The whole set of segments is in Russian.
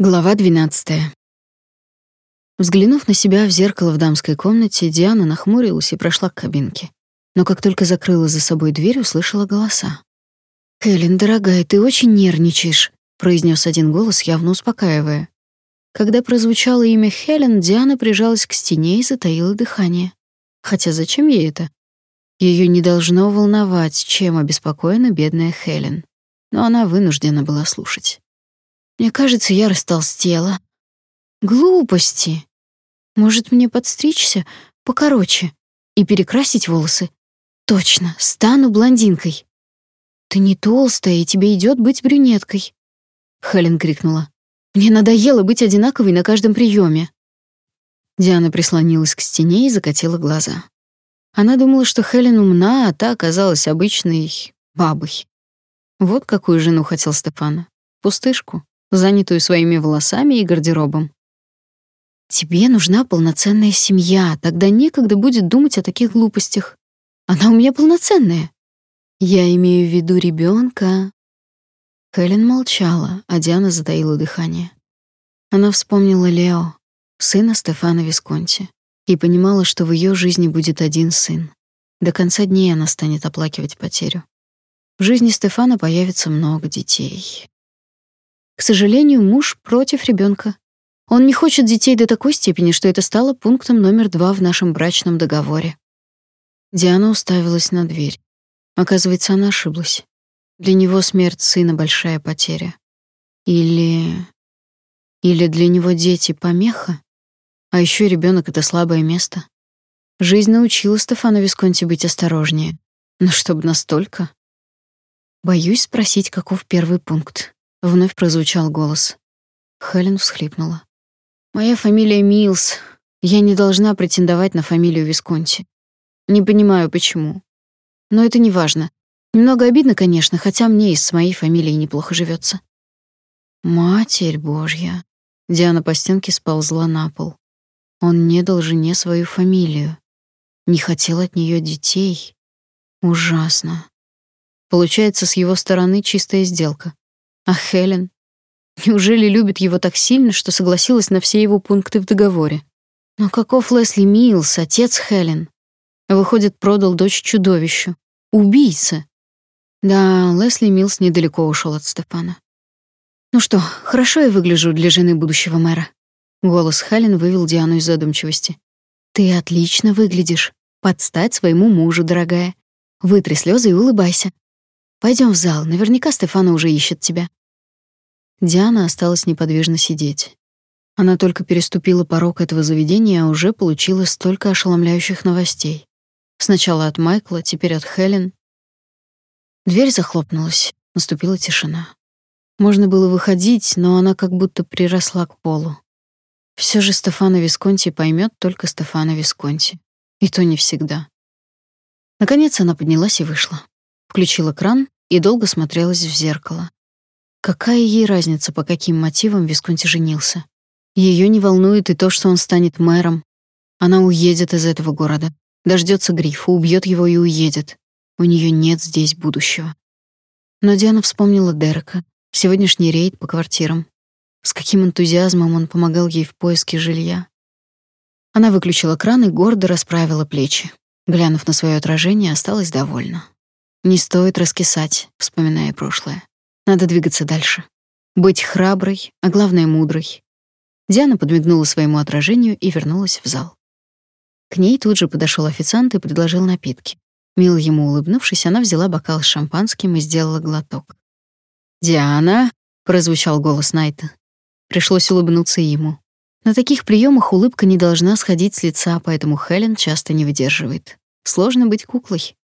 Глава 12. Взглянув на себя в зеркало в дамской комнате, Диана нахмурилась и прошла к кабинке. Но как только закрыла за собой дверь, услышала голоса. «Хелен, дорогая, ты очень нервничаешь», — произнес один голос, явно успокаивая. Когда прозвучало имя Хелен, Диана прижалась к стене и затаила дыхание. Хотя зачем ей это? Ее не должно волновать, чем обеспокоена бедная Хелен. Но она вынуждена была слушать. Мне кажется, я растолстела. Глупости. Может, мне подстричься покороче и перекрасить волосы? Точно, стану блондинкой. Ты не толстая, и тебе идет быть брюнеткой. Хелен крикнула. Мне надоело быть одинаковой на каждом приеме. Диана прислонилась к стене и закатила глаза. Она думала, что Хелен умна, а та оказалась обычной бабой. Вот какую жену хотел Стефана. Пустышку занятую своими волосами и гардеробом. Тебе нужна полноценная семья, тогда некогда будет думать о таких глупостях. Она у меня полноценная. Я имею в виду ребенка. Хелен молчала, а Диана затаила дыхание. Она вспомнила Лео, сына Стефана Висконти, и понимала, что в ее жизни будет один сын. До конца дней она станет оплакивать потерю. В жизни Стефана появится много детей. К сожалению, муж против ребенка. Он не хочет детей до такой степени, что это стало пунктом номер два в нашем брачном договоре. Диана уставилась на дверь. Оказывается, она ошиблась. Для него смерть сына большая потеря. Или или для него дети помеха, а еще ребенок это слабое место. Жизнь научила Стефана Висконти быть осторожнее. Но чтобы настолько? Боюсь спросить, каков первый пункт. Вновь прозвучал голос. Хелен всхлипнула. Моя фамилия Милс. Я не должна претендовать на фамилию Висконти. Не понимаю почему. Но это не важно. Немного обидно, конечно, хотя мне и с моей фамилией неплохо живется. Матерь Божья. Диана по стенке сползла на пол. Он не дал жене свою фамилию. Не хотел от нее детей. Ужасно. Получается, с его стороны чистая сделка. А Хелен? Неужели любит его так сильно, что согласилась на все его пункты в договоре? Но каков Лесли Милс, отец Хелен? Выходит, продал дочь чудовищу. Убийца. Да, Лесли Милс недалеко ушел от Стефана. Ну что, хорошо я выгляжу для жены будущего мэра. Голос Хелен вывел Диану из задумчивости. Ты отлично выглядишь. Подстать своему мужу, дорогая. Вытри слезы и улыбайся. Пойдем в зал, наверняка Стефана уже ищет тебя. Диана осталась неподвижно сидеть. Она только переступила порог этого заведения, а уже получила столько ошеломляющих новостей. Сначала от Майкла, теперь от Хелен. Дверь захлопнулась, наступила тишина. Можно было выходить, но она как будто приросла к полу. Все же Стефано Висконти поймет только Стефано Висконти. И то не всегда. Наконец она поднялась и вышла. Включила кран и долго смотрелась в зеркало. Какая ей разница, по каким мотивам Висконти женился? Ее не волнует и то, что он станет мэром. Она уедет из этого города, дождется грифа, убьет его и уедет. У нее нет здесь будущего. Но Диана вспомнила Дерека, сегодняшний рейд по квартирам. С каким энтузиазмом он помогал ей в поиске жилья. Она выключила кран и гордо расправила плечи. Глянув на свое отражение, осталась довольна. Не стоит раскисать, вспоминая прошлое. Надо двигаться дальше. Быть храброй, а главное мудрой. Диана подмигнула своему отражению и вернулась в зал. К ней тут же подошел официант и предложил напитки. Мило ему улыбнувшись, она взяла бокал с шампанским и сделала глоток. «Диана!» — прозвучал голос Найта. Пришлось улыбнуться ему. На таких приемах улыбка не должна сходить с лица, поэтому Хелен часто не выдерживает. Сложно быть куклой.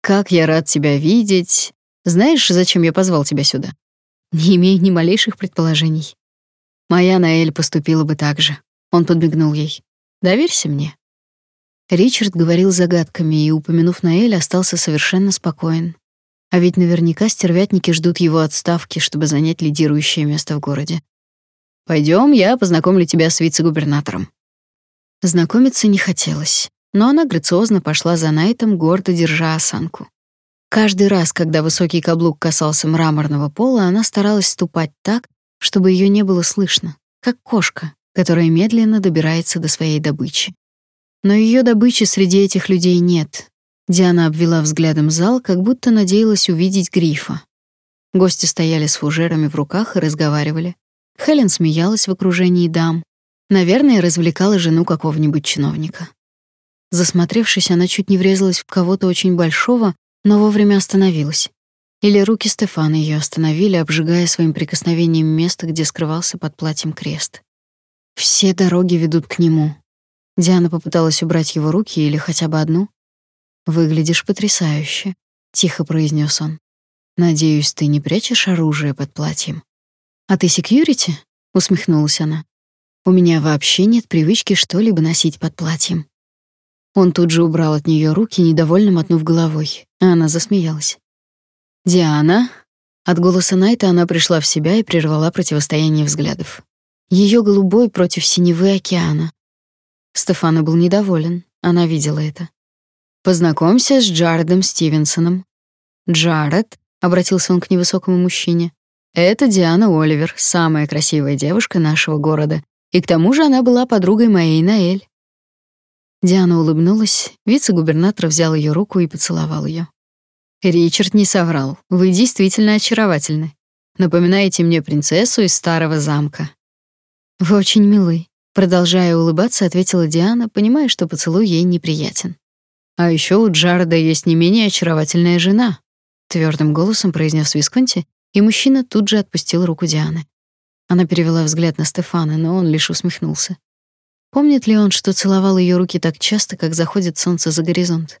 Как я рад тебя видеть. Знаешь, зачем я позвал тебя сюда? Не имею ни малейших предположений. Моя Наэль поступила бы так же. Он подмигнул ей. Доверься мне. Ричард говорил загадками и, упомянув Наэль, остался совершенно спокоен. А ведь наверняка стервятники ждут его отставки, чтобы занять лидирующее место в городе. Пойдем, я познакомлю тебя с вице-губернатором. Знакомиться не хотелось но она грациозно пошла за Найтом, гордо держа осанку. Каждый раз, когда высокий каблук касался мраморного пола, она старалась ступать так, чтобы ее не было слышно, как кошка, которая медленно добирается до своей добычи. Но ее добычи среди этих людей нет. Диана обвела взглядом зал, как будто надеялась увидеть грифа. Гости стояли с фужерами в руках и разговаривали. Хелен смеялась в окружении дам. Наверное, развлекала жену какого-нибудь чиновника. Засмотревшись, она чуть не врезалась в кого-то очень большого, но вовремя остановилась. Или руки Стефана ее остановили, обжигая своим прикосновением место, где скрывался под платьем крест. Все дороги ведут к нему. Диана попыталась убрать его руки или хотя бы одну. Выглядишь потрясающе, тихо произнес он. Надеюсь, ты не прячешь оружие под платьем. А ты секьюрити? усмехнулась она. У меня вообще нет привычки что-либо носить под платьем. Он тут же убрал от нее руки, недовольно мотнув головой, а она засмеялась. Диана. От голоса Найта она пришла в себя и прервала противостояние взглядов. Ее голубой против синевы океана. Стефана был недоволен, она видела это. Познакомься с Джаредом Стивенсоном. Джаред, обратился он к невысокому мужчине. Это Диана Оливер, самая красивая девушка нашего города, и к тому же она была подругой моей Наэль. Диана улыбнулась, вице-губернатор взял ее руку и поцеловал ее. Ричард не соврал. Вы действительно очаровательны. Напоминаете мне принцессу из старого замка. Вы очень милы, продолжая улыбаться, ответила Диана, понимая, что поцелуй ей неприятен. А еще у Джареда есть не менее очаровательная жена, твердым голосом произнес Висконти, и мужчина тут же отпустил руку Дианы. Она перевела взгляд на Стефана, но он лишь усмехнулся. Помнит ли он, что целовал ее руки так часто, как заходит солнце за горизонт?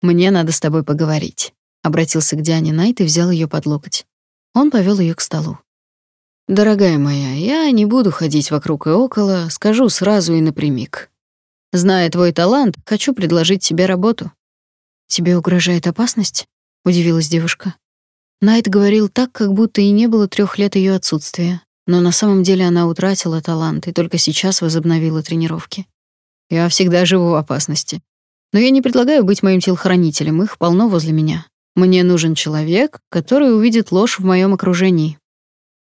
Мне надо с тобой поговорить, обратился к Диане Найт и взял ее под локоть. Он повел ее к столу. Дорогая моя, я не буду ходить вокруг и около, скажу сразу и напрямик. Зная твой талант, хочу предложить тебе работу. Тебе угрожает опасность? удивилась девушка. Найт говорил так, как будто и не было трех лет ее отсутствия, но на самом деле она утратила талант и только сейчас возобновила тренировки. Я всегда живу в опасности, но я не предлагаю быть моим телохранителем, их полно возле меня. Мне нужен человек, который увидит ложь в моем окружении.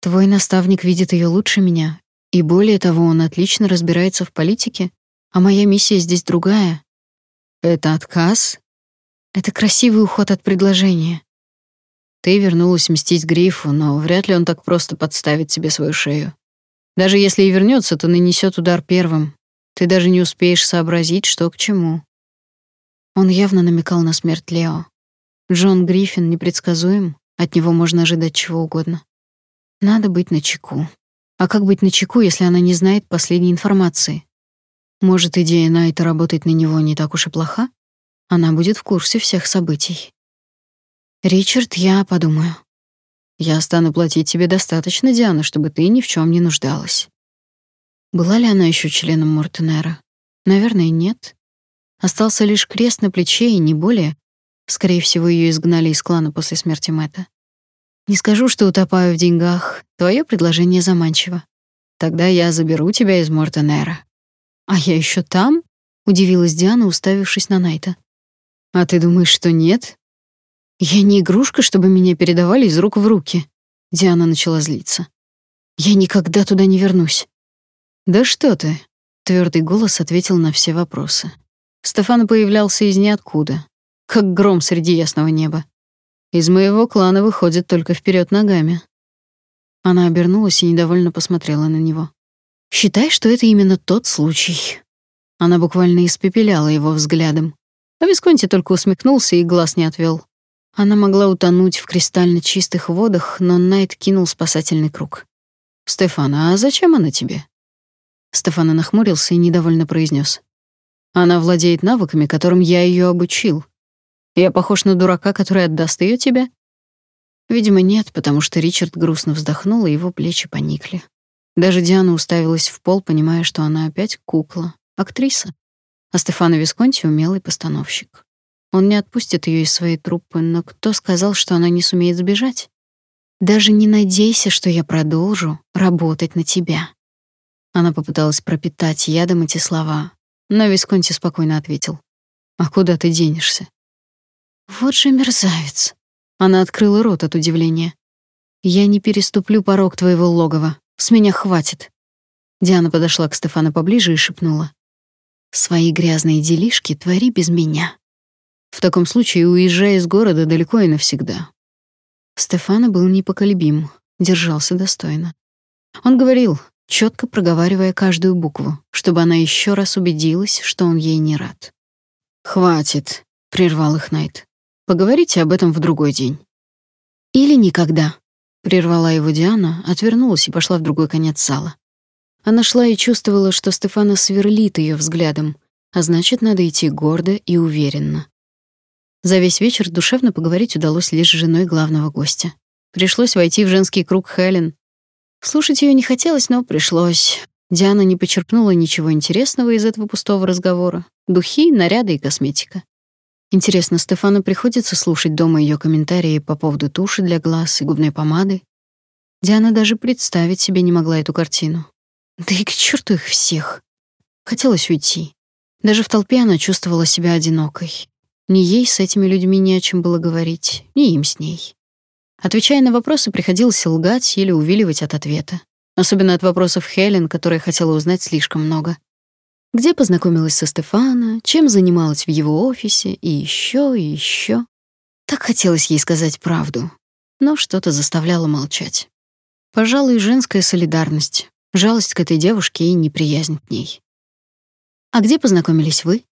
Твой наставник видит ее лучше меня, и более того, он отлично разбирается в политике, а моя миссия здесь другая. Это отказ? Это красивый уход от предложения. Ты вернулась мстить Грифу, но вряд ли он так просто подставит тебе свою шею. Даже если и вернется, то нанесет удар первым. Ты даже не успеешь сообразить, что к чему. Он явно намекал на смерть Лео. Джон Гриффин непредсказуем, от него можно ожидать чего угодно. Надо быть начеку. А как быть начеку, если она не знает последней информации? Может, идея Найта работать на него не так уж и плоха? Она будет в курсе всех событий. Ричард, я подумаю. Я стану платить тебе достаточно, Диана, чтобы ты ни в чем не нуждалась. Была ли она еще членом Мортенера? Наверное, нет. Остался лишь крест на плече и не более. Скорее всего, ее изгнали из клана после смерти Мэтта. Не скажу, что утопаю в деньгах. Твое предложение заманчиво. Тогда я заберу тебя из Мортенера. А я еще там? удивилась Диана, уставившись на Найта. А ты думаешь, что нет? Я не игрушка, чтобы меня передавали из рук в руки. Диана начала злиться. Я никогда туда не вернусь. Да что ты? Твердый голос ответил на все вопросы. Стефан появлялся из ниоткуда, как гром среди ясного неба. Из моего клана выходит только вперед ногами. Она обернулась и недовольно посмотрела на него. Считай, что это именно тот случай. Она буквально испепеляла его взглядом. А Висконти только усмехнулся и глаз не отвел. Она могла утонуть в кристально чистых водах, но Найт кинул спасательный круг. «Стефана, а зачем она тебе?» Стефана нахмурился и недовольно произнес: она владеет навыками, которым я ее обучил. Я похож на дурака, который отдаст ее тебе? Видимо, нет, потому что Ричард грустно вздохнул, и его плечи поникли. Даже Диана уставилась в пол, понимая, что она опять кукла, актриса. А Стефано Висконти — умелый постановщик. Он не отпустит ее из своей труппы, но кто сказал, что она не сумеет сбежать? Даже не надейся, что я продолжу работать на тебя. Она попыталась пропитать ядом эти слова, но Висконти спокойно ответил. «А куда ты денешься?» «Вот же мерзавец!» Она открыла рот от удивления. Я не переступлю порог твоего логова. С меня хватит. Диана подошла к Стефану поближе и шепнула: "Свои грязные делишки твори без меня. В таком случае уезжай из города далеко и навсегда". Стефана был непоколебим, держался достойно. Он говорил, четко проговаривая каждую букву, чтобы она еще раз убедилась, что он ей не рад. «Хватит», — прервал их Найт. «Поговорите об этом в другой день». «Или никогда», — прервала его Диана, отвернулась и пошла в другой конец зала. Она шла и чувствовала, что Стефана сверлит ее взглядом, а значит, надо идти гордо и уверенно. За весь вечер душевно поговорить удалось лишь с женой главного гостя. Пришлось войти в женский круг Хелен. Слушать ее не хотелось, но пришлось. Диана не почерпнула ничего интересного из этого пустого разговора. Духи, наряды и косметика. Интересно, Стефану приходится слушать дома ее комментарии по поводу туши для глаз и губной помады? Диана даже представить себе не могла эту картину. Да и к черту их всех. Хотелось уйти. Даже в толпе она чувствовала себя одинокой. Ни ей с этими людьми не о чем было говорить, ни им с ней. Отвечая на вопросы, приходилось лгать или увиливать от ответа. Особенно от вопросов Хелен, которая хотела узнать слишком много. Где познакомилась со Стефана, чем занималась в его офисе и еще и еще. Так хотелось ей сказать правду, но что-то заставляло молчать. Пожалуй, женская солидарность, жалость к этой девушке и неприязнь к ней. А где познакомились вы?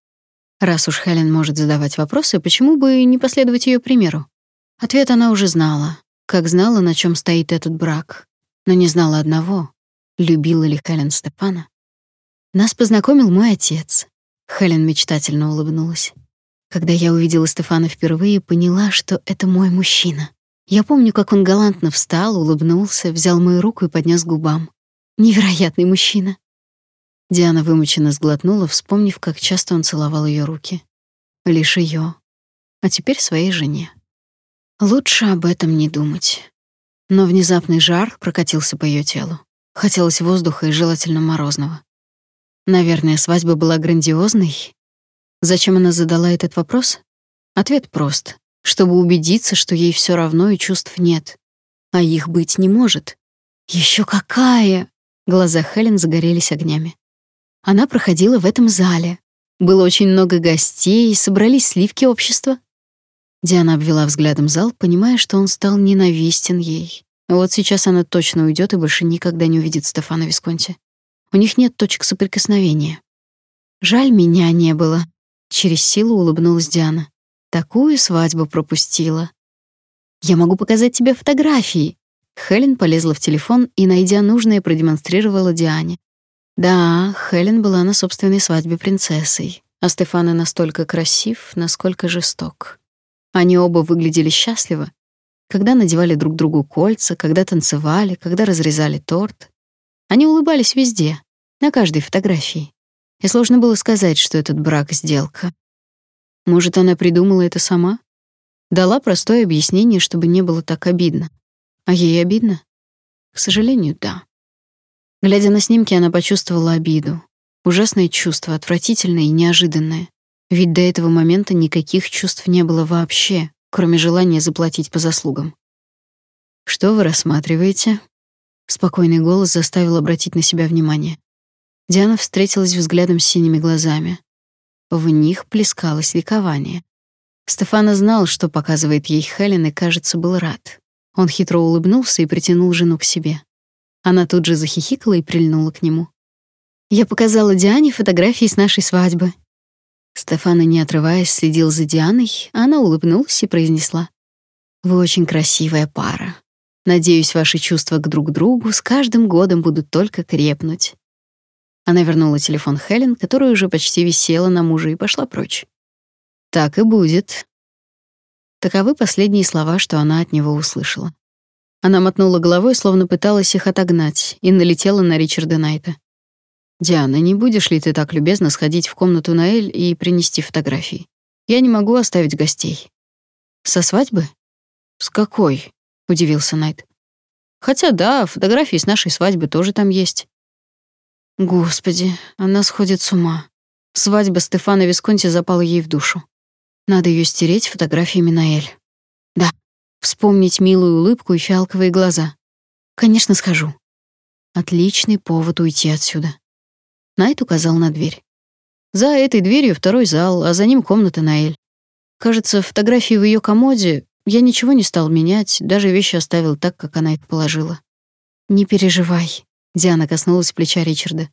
Раз уж Хелен может задавать вопросы, почему бы не последовать ее примеру? Ответ она уже знала, как знала, на чем стоит этот брак, но не знала одного: любила ли Хелен Степана. Нас познакомил мой отец. Хелен мечтательно улыбнулась. Когда я увидела Стефана впервые, поняла, что это мой мужчина. Я помню, как он галантно встал, улыбнулся, взял мою руку и поднес к губам. Невероятный мужчина. Диана вымученно сглотнула, вспомнив, как часто он целовал ее руки. Лишь ее, а теперь своей жене. Лучше об этом не думать. Но внезапный жар прокатился по ее телу. Хотелось воздуха и желательно морозного. Наверное, свадьба была грандиозной. Зачем она задала этот вопрос? Ответ прост. Чтобы убедиться, что ей все равно и чувств нет. А их быть не может. Еще какая! Глаза Хелен загорелись огнями. Она проходила в этом зале. Было очень много гостей, собрались сливки общества. Диана обвела взглядом зал, понимая, что он стал ненавистен ей. Вот сейчас она точно уйдет и больше никогда не увидит Стефана Висконти. У них нет точек соприкосновения. Жаль, меня не было. Через силу улыбнулась Диана. Такую свадьбу пропустила. Я могу показать тебе фотографии. Хелен полезла в телефон и, найдя нужное, продемонстрировала Диане. Да, Хелен была на собственной свадьбе принцессой, а Стефана настолько красив, насколько жесток. Они оба выглядели счастливо, когда надевали друг другу кольца, когда танцевали, когда разрезали торт. Они улыбались везде, на каждой фотографии. И сложно было сказать, что этот брак — сделка. Может, она придумала это сама? Дала простое объяснение, чтобы не было так обидно. А ей обидно? К сожалению, да. Глядя на снимки, она почувствовала обиду. Ужасное чувство, отвратительное и неожиданное. Ведь до этого момента никаких чувств не было вообще, кроме желания заплатить по заслугам. «Что вы рассматриваете?» Спокойный голос заставил обратить на себя внимание. Диана встретилась взглядом с синими глазами. В них плескалось ликование. Стефана знал, что показывает ей Хелен, и, кажется, был рад. Он хитро улыбнулся и притянул жену к себе. Она тут же захихикала и прильнула к нему. Я показала Диане фотографии с нашей свадьбы. Стефана, не отрываясь, следил за Дианой, а она улыбнулась и произнесла: "Вы очень красивая пара. Надеюсь, ваши чувства к друг другу с каждым годом будут только крепнуть. Она вернула телефон Хелен, которая уже почти висела на муже, и пошла прочь. Так и будет. Таковы последние слова, что она от него услышала. Она мотнула головой, словно пыталась их отогнать, и налетела на Ричарда Найта. «Диана, не будешь ли ты так любезно сходить в комнату Наэль и принести фотографии? Я не могу оставить гостей». «Со свадьбы?» «С какой?» удивился Найт. Хотя да, фотографии с нашей свадьбы тоже там есть. Господи, она сходит с ума. Свадьба Стефана Висконти запала ей в душу. Надо ее стереть фотографиями Наэль. Вспомнить милую улыбку и фиалковые глаза. Конечно, схожу. Отличный повод уйти отсюда. Найт указал на дверь. За этой дверью второй зал, а за ним комната Наэль. Кажется, фотографии в ее комоде я ничего не стал менять, даже вещи оставил так, как она их положила. Не переживай, Диана коснулась плеча Ричарда.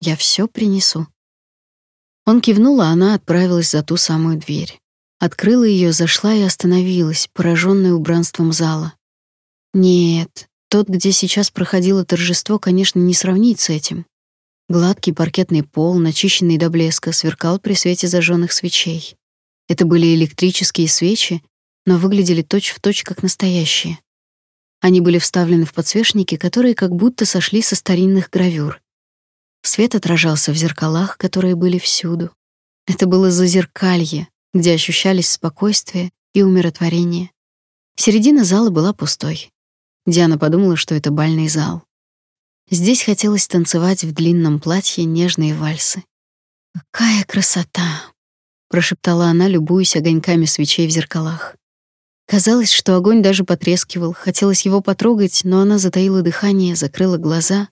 Я все принесу. Он кивнул, а она отправилась за ту самую дверь. Открыла ее, зашла и остановилась, пораженная убранством зала. Нет, тот, где сейчас проходило торжество, конечно, не сравнить с этим. Гладкий паркетный пол, начищенный до блеска, сверкал при свете зажженных свечей. Это были электрические свечи, но выглядели точь-в-точь точь как настоящие. Они были вставлены в подсвечники, которые как будто сошли со старинных гравюр. Свет отражался в зеркалах, которые были всюду. Это было зазеркалье, где ощущались спокойствие и умиротворение. Середина зала была пустой. Диана подумала, что это бальный зал. Здесь хотелось танцевать в длинном платье нежные вальсы. «Какая красота!» — прошептала она, любуясь огоньками свечей в зеркалах. Казалось, что огонь даже потрескивал, хотелось его потрогать, но она затаила дыхание, закрыла глаза.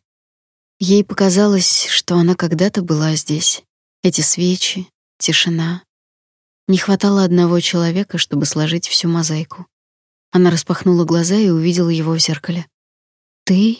Ей показалось, что она когда-то была здесь. Эти свечи, тишина. Не хватало одного человека, чтобы сложить всю мозаику. Она распахнула глаза и увидела его в зеркале. «Ты?»